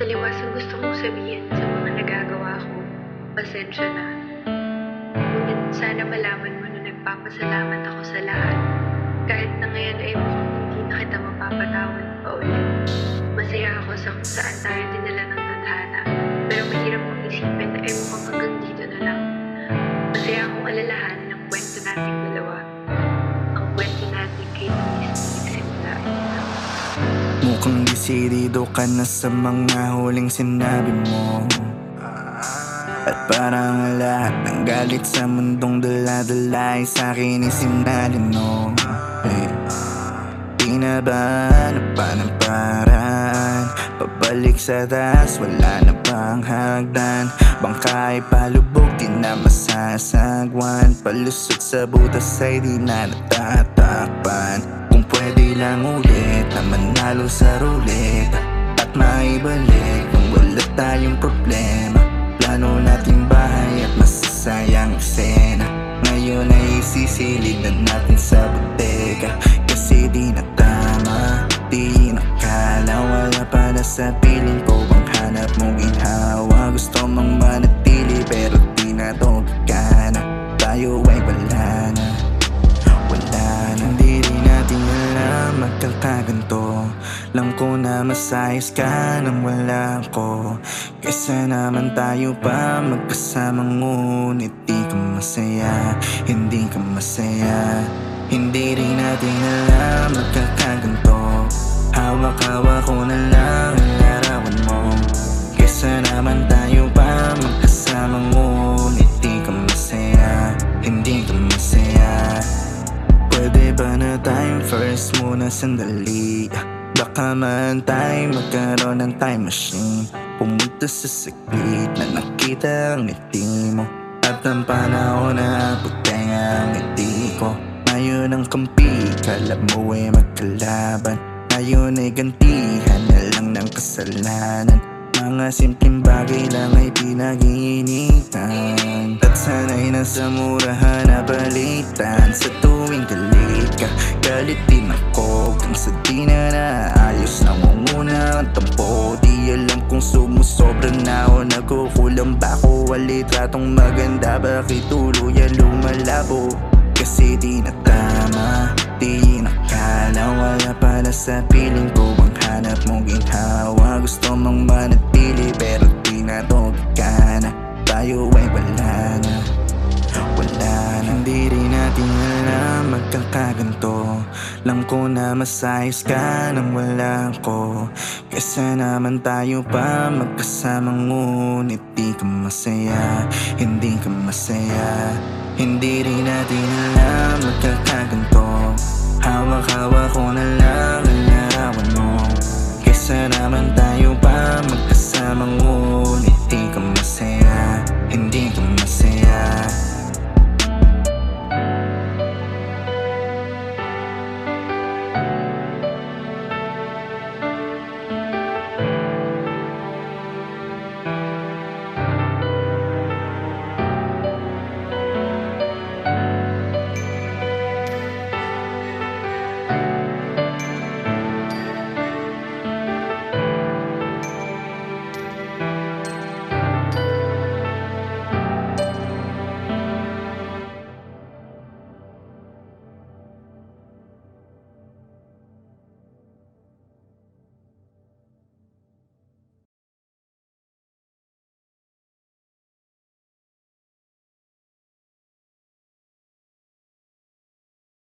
Taliwas ang gusto kong sabihin sa mga nagagawa ko. Pasensya na. Ngunit sana malaman mo na nagpapasalamat ako sa lahat. Kahit na ngayon ay mukhang hindi na kita mapapatawad pa ulit. Masaya ako sa kung saan tayo dinala ng tadhana. Pero mahirap kong isipin na ay mukhang hanggang dito na lang. Masaya akong alalahanin ng kwento nating dalawa. Mukhang desidido ka na sa mga huling sinabi mo. At parang lahat ng galit sa mundong dala-dala ay sa'kin isinalin mo. Hey. Di na ba na pa ng paraan Pabalik sa taas, wala na bang hagdan. Bangkay palubog, di na masasagwan. Palusot sa butas ay di na natatakpan. Kung pwede lang ulit na manalo sa roulette At maibalik kung wala tayong problema. Plano nating bahay at masasayang eksena. Ngayon ay isisilid na natin sa bodega Kasi di na tama, di nakala Wala pa na sa piling ko ang hanap mong Lang ko na masayos ka nang wala ko. Kesa naman tayo pa magkasama Ngunit di ka masaya, hindi ka masaya. Hindi rin natin alam magkakaganto. Hawak-hawak ko na lang ang larawan mo. Kesa naman tayo pa magkasama Ngunit di ka masaya, hindi ka masaya. Pwede ba na tayong first muna sandali? Baka man tayo magkaroon ng time machine. Pumunta sa saglit na nakita ang ngiti mo. At ang panahon na puti ang ngiti ko. Ngayon ang kampi, kala mo ay magkalaban. Ngayon ay gantihan na lang ng kasalanan. Mga simpleng bagay lang ay pinag-iinitan nasa murahan na balitan. Sa tuwing galit ka, galit din ako. Kung sa di na naayos, nangunguna ang tampo. Di alam kung sumusobra na o nagkukulang ba ako. Walitratong maganda, bakit tuluyan lumalabo? Kasi di na tama, di nakala Wala pala sa piling ko ang hanap mong ginhawa. Gusto mong manatili pero di na to gagana Tayo ay wala na na ganito. Alam ko na masayos ka nang wala ko. Kaysa naman tayo pa magkasama Ngunit di ka masaya, hindi ka masaya. Hindi rin natin alam magkakaganto. Hawak-hawak ko na lang ang larawan mo. Kaysa naman tayo pa magkasama Ngunit di ka masaya.